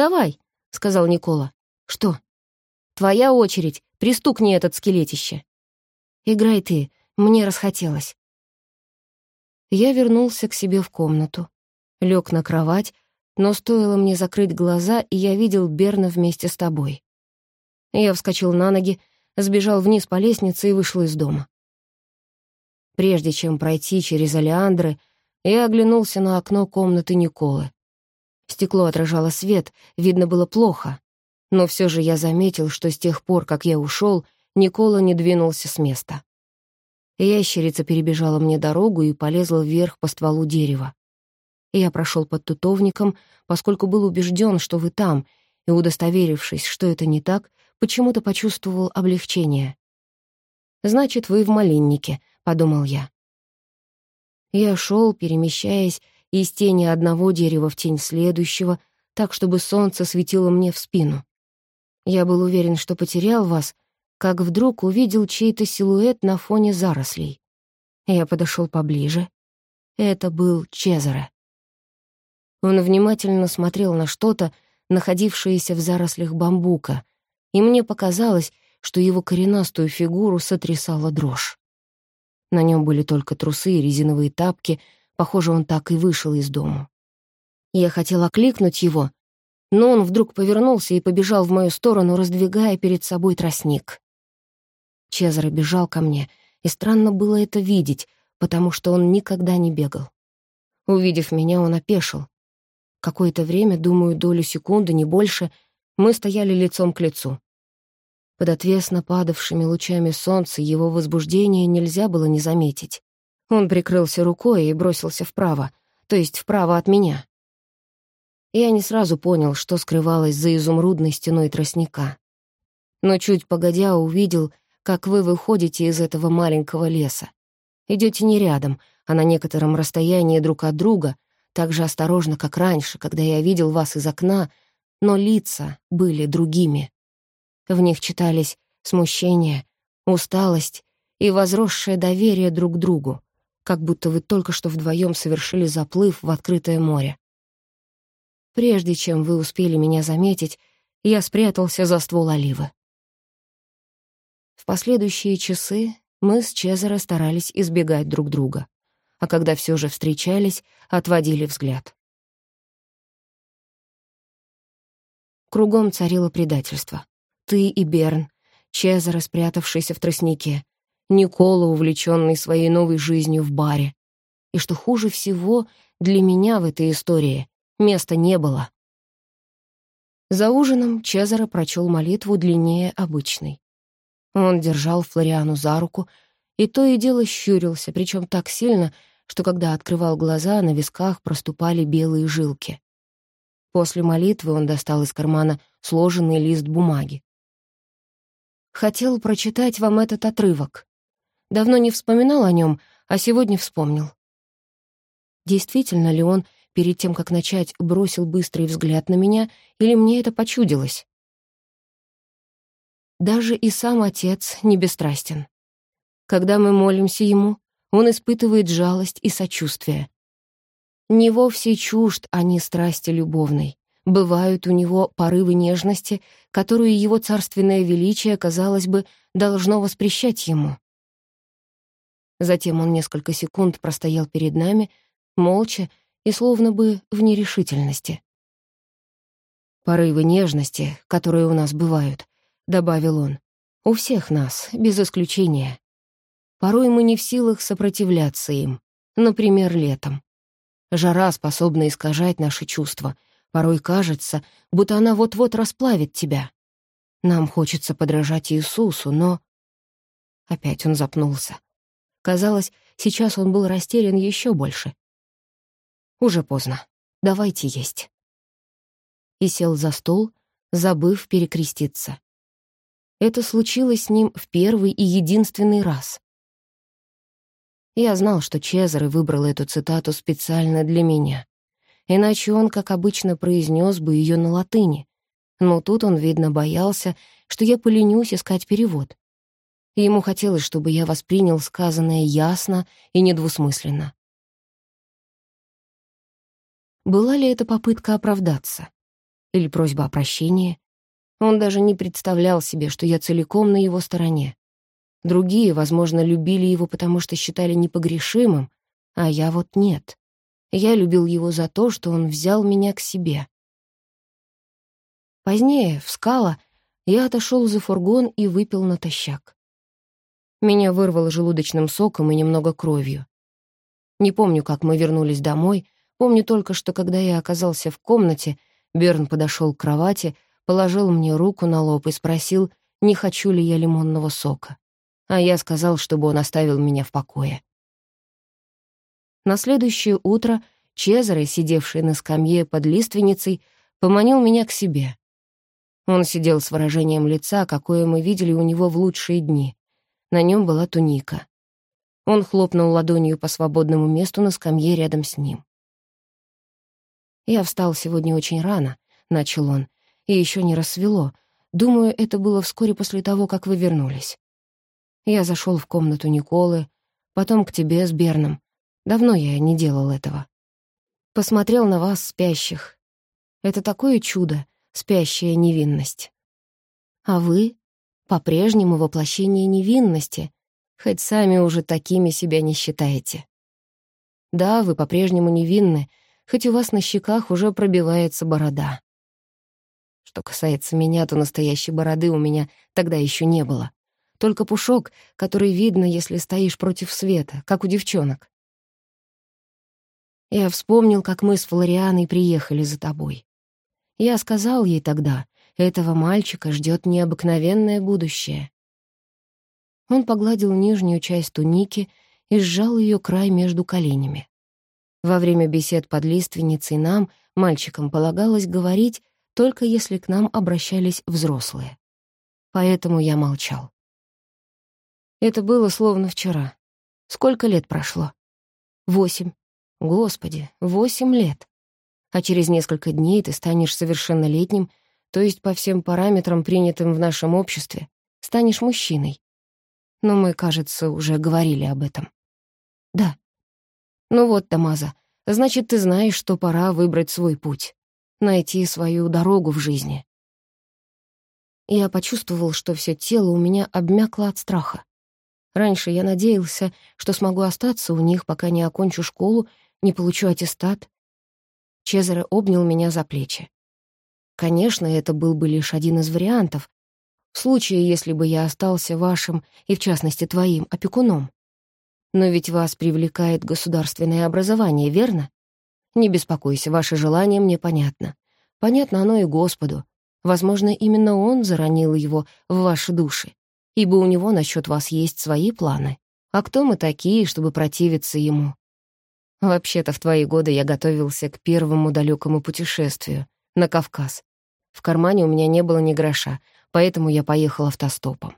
«Давай», — сказал Никола. «Что?» «Твоя очередь. Пристукни этот скелетище». «Играй ты. Мне расхотелось». Я вернулся к себе в комнату, лег на кровать, но стоило мне закрыть глаза, и я видел Берна вместе с тобой. Я вскочил на ноги, сбежал вниз по лестнице и вышел из дома. Прежде чем пройти через Алиандры, я оглянулся на окно комнаты Николы. Стекло отражало свет, видно было плохо, но все же я заметил, что с тех пор, как я ушел, Никола не двинулся с места. Ящерица перебежала мне дорогу и полезла вверх по стволу дерева. Я прошел под тутовником, поскольку был убежден, что вы там, и, удостоверившись, что это не так, почему-то почувствовал облегчение. «Значит, вы в малиннике», — подумал я. Я шел, перемещаясь из тени одного дерева в тень следующего, так, чтобы солнце светило мне в спину. Я был уверен, что потерял вас, как вдруг увидел чей-то силуэт на фоне зарослей. Я подошел поближе. Это был Чезаре. Он внимательно смотрел на что-то, находившееся в зарослях бамбука, и мне показалось, что его коренастую фигуру сотрясала дрожь. На нем были только трусы и резиновые тапки, похоже, он так и вышел из дому. Я хотела окликнуть его, но он вдруг повернулся и побежал в мою сторону, раздвигая перед собой тростник. Чезаро бежал ко мне, и странно было это видеть, потому что он никогда не бегал. Увидев меня, он опешил. Какое-то время, думаю, долю секунды, не больше, мы стояли лицом к лицу. Под отвесно падавшими лучами солнца его возбуждение нельзя было не заметить. Он прикрылся рукой и бросился вправо, то есть вправо от меня. Я не сразу понял, что скрывалось за изумрудной стеной тростника. Но чуть погодя увидел, как вы выходите из этого маленького леса. Идете не рядом, а на некотором расстоянии друг от друга, так же осторожно, как раньше, когда я видел вас из окна, но лица были другими. В них читались смущение, усталость и возросшее доверие друг к другу, как будто вы только что вдвоем совершили заплыв в открытое море. Прежде чем вы успели меня заметить, я спрятался за ствол оливы. В последующие часы мы с Чезаро старались избегать друг друга, а когда все же встречались, отводили взгляд. Кругом царило предательство. Ты и Берн, Чезаро, спрятавшийся в тростнике, Никола, увлеченный своей новой жизнью в баре. И что хуже всего для меня в этой истории, места не было. За ужином Чезаро прочел молитву длиннее обычной. Он держал Флориану за руку и то и дело щурился, причем так сильно, что когда открывал глаза, на висках проступали белые жилки. После молитвы он достал из кармана сложенный лист бумаги. «Хотел прочитать вам этот отрывок. Давно не вспоминал о нем, а сегодня вспомнил». Действительно ли он перед тем, как начать, бросил быстрый взгляд на меня, или мне это почудилось? Даже и сам Отец не бесстрастен. Когда мы молимся Ему, Он испытывает жалость и сочувствие. Не вовсе чужд они страсти любовной. Бывают у него порывы нежности, которую его царственное величие, казалось бы, должно воспрещать ему. Затем он несколько секунд простоял перед нами, молча и словно бы в нерешительности. «Порывы нежности, которые у нас бывают», — добавил он, — «у всех нас, без исключения. Порой мы не в силах сопротивляться им, например, летом. Жара способна искажать наши чувства, порой кажется, будто она вот-вот расплавит тебя. Нам хочется подражать Иисусу, но...» Опять он запнулся. Казалось, сейчас он был растерян еще больше. Уже поздно. Давайте есть. И сел за стол, забыв перекреститься. Это случилось с ним в первый и единственный раз. Я знал, что Чезаре выбрал эту цитату специально для меня. Иначе он, как обычно, произнес бы ее на латыни. Но тут он, видно, боялся, что я поленюсь искать перевод. Ему хотелось, чтобы я воспринял сказанное ясно и недвусмысленно. Была ли это попытка оправдаться? или просьба о прощении. Он даже не представлял себе, что я целиком на его стороне. Другие, возможно, любили его, потому что считали непогрешимым, а я вот нет. Я любил его за то, что он взял меня к себе. Позднее, в скала, я отошел за фургон и выпил натощак. Меня вырвало желудочным соком и немного кровью. Не помню, как мы вернулись домой, помню только, что когда я оказался в комнате, Берн подошел к кровати, положил мне руку на лоб и спросил, не хочу ли я лимонного сока. А я сказал, чтобы он оставил меня в покое. На следующее утро Чезаре, сидевший на скамье под лиственницей, поманил меня к себе. Он сидел с выражением лица, какое мы видели у него в лучшие дни. На нем была туника. Он хлопнул ладонью по свободному месту на скамье рядом с ним. «Я встал сегодня очень рано», — начал он, — «и еще не рассвело. Думаю, это было вскоре после того, как вы вернулись. Я зашел в комнату Николы, потом к тебе с Берном. Давно я не делал этого. Посмотрел на вас, спящих. Это такое чудо, спящая невинность. А вы — по-прежнему воплощение невинности, хоть сами уже такими себя не считаете. Да, вы по-прежнему невинны, хоть у вас на щеках уже пробивается борода. Что касается меня, то настоящей бороды у меня тогда еще не было. Только пушок, который видно, если стоишь против света, как у девчонок. Я вспомнил, как мы с Флорианой приехали за тобой. Я сказал ей тогда, этого мальчика ждет необыкновенное будущее. Он погладил нижнюю часть туники и сжал ее край между коленями. Во время бесед под лиственницей нам, мальчикам, полагалось говорить, только если к нам обращались взрослые. Поэтому я молчал. Это было словно вчера. Сколько лет прошло? Восемь. Господи, восемь лет. А через несколько дней ты станешь совершеннолетним, то есть по всем параметрам, принятым в нашем обществе, станешь мужчиной. Но мы, кажется, уже говорили об этом. Да. Ну вот, Тамаза, значит, ты знаешь, что пора выбрать свой путь, найти свою дорогу в жизни. Я почувствовал, что все тело у меня обмякло от страха. Раньше я надеялся, что смогу остаться у них, пока не окончу школу, не получу аттестат. Чезаре обнял меня за плечи. Конечно, это был бы лишь один из вариантов, в случае, если бы я остался вашим и, в частности, твоим опекуном. Но ведь вас привлекает государственное образование, верно? Не беспокойся, ваше желание мне понятно. Понятно оно и Господу. Возможно, именно Он заронил его в ваши души, ибо у него насчет вас есть свои планы. А кто мы такие, чтобы противиться ему? Вообще-то в твои годы я готовился к первому далекому путешествию на Кавказ. В кармане у меня не было ни гроша, поэтому я поехал автостопом.